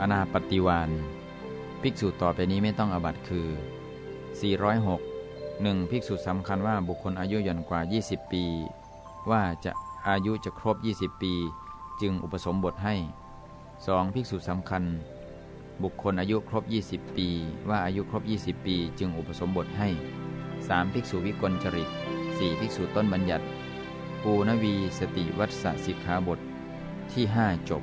อนาปฏิวานภิกษุต่อไปนี้ไม่ต้องอบัตคือ 406 1. ภิกษุสำคัญว่าบุคคลอายุย่อนกว่า 20 ปี ว่าจะอายุจะครบ 20 ปี จึงอุปสมบทให้ 2. ภิกษุสำคัญ บุคคลอายุครบ 20 ปี ว่าอายุครบ 20 ปี จึงอุปสมบทให้ 3. ภิกษุวิกลจริต 4. ภิกษุต้นบัญญัติ ปูนวีสติวัตสสิกขาบทที่ 5 จบ